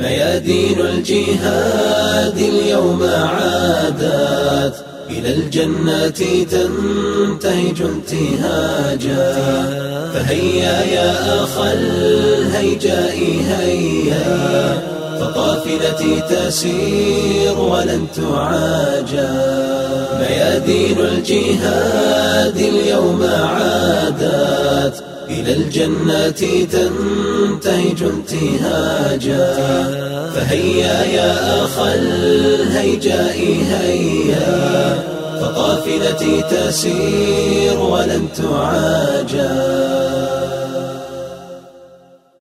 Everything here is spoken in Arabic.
ميادين الجهاد اليوم عادت إلى الجنات تنتهج انتهاجا. فهيا يا أخا الهيجاء هيا. فقافلتي تسير ولن تعاجا. ميادين الجهاد اليوم عادت إلى الجنات تنتهج انتهاجا. فهيا يا أخا الهيجاء هيا فقافلتي تسير ولن تعاجا.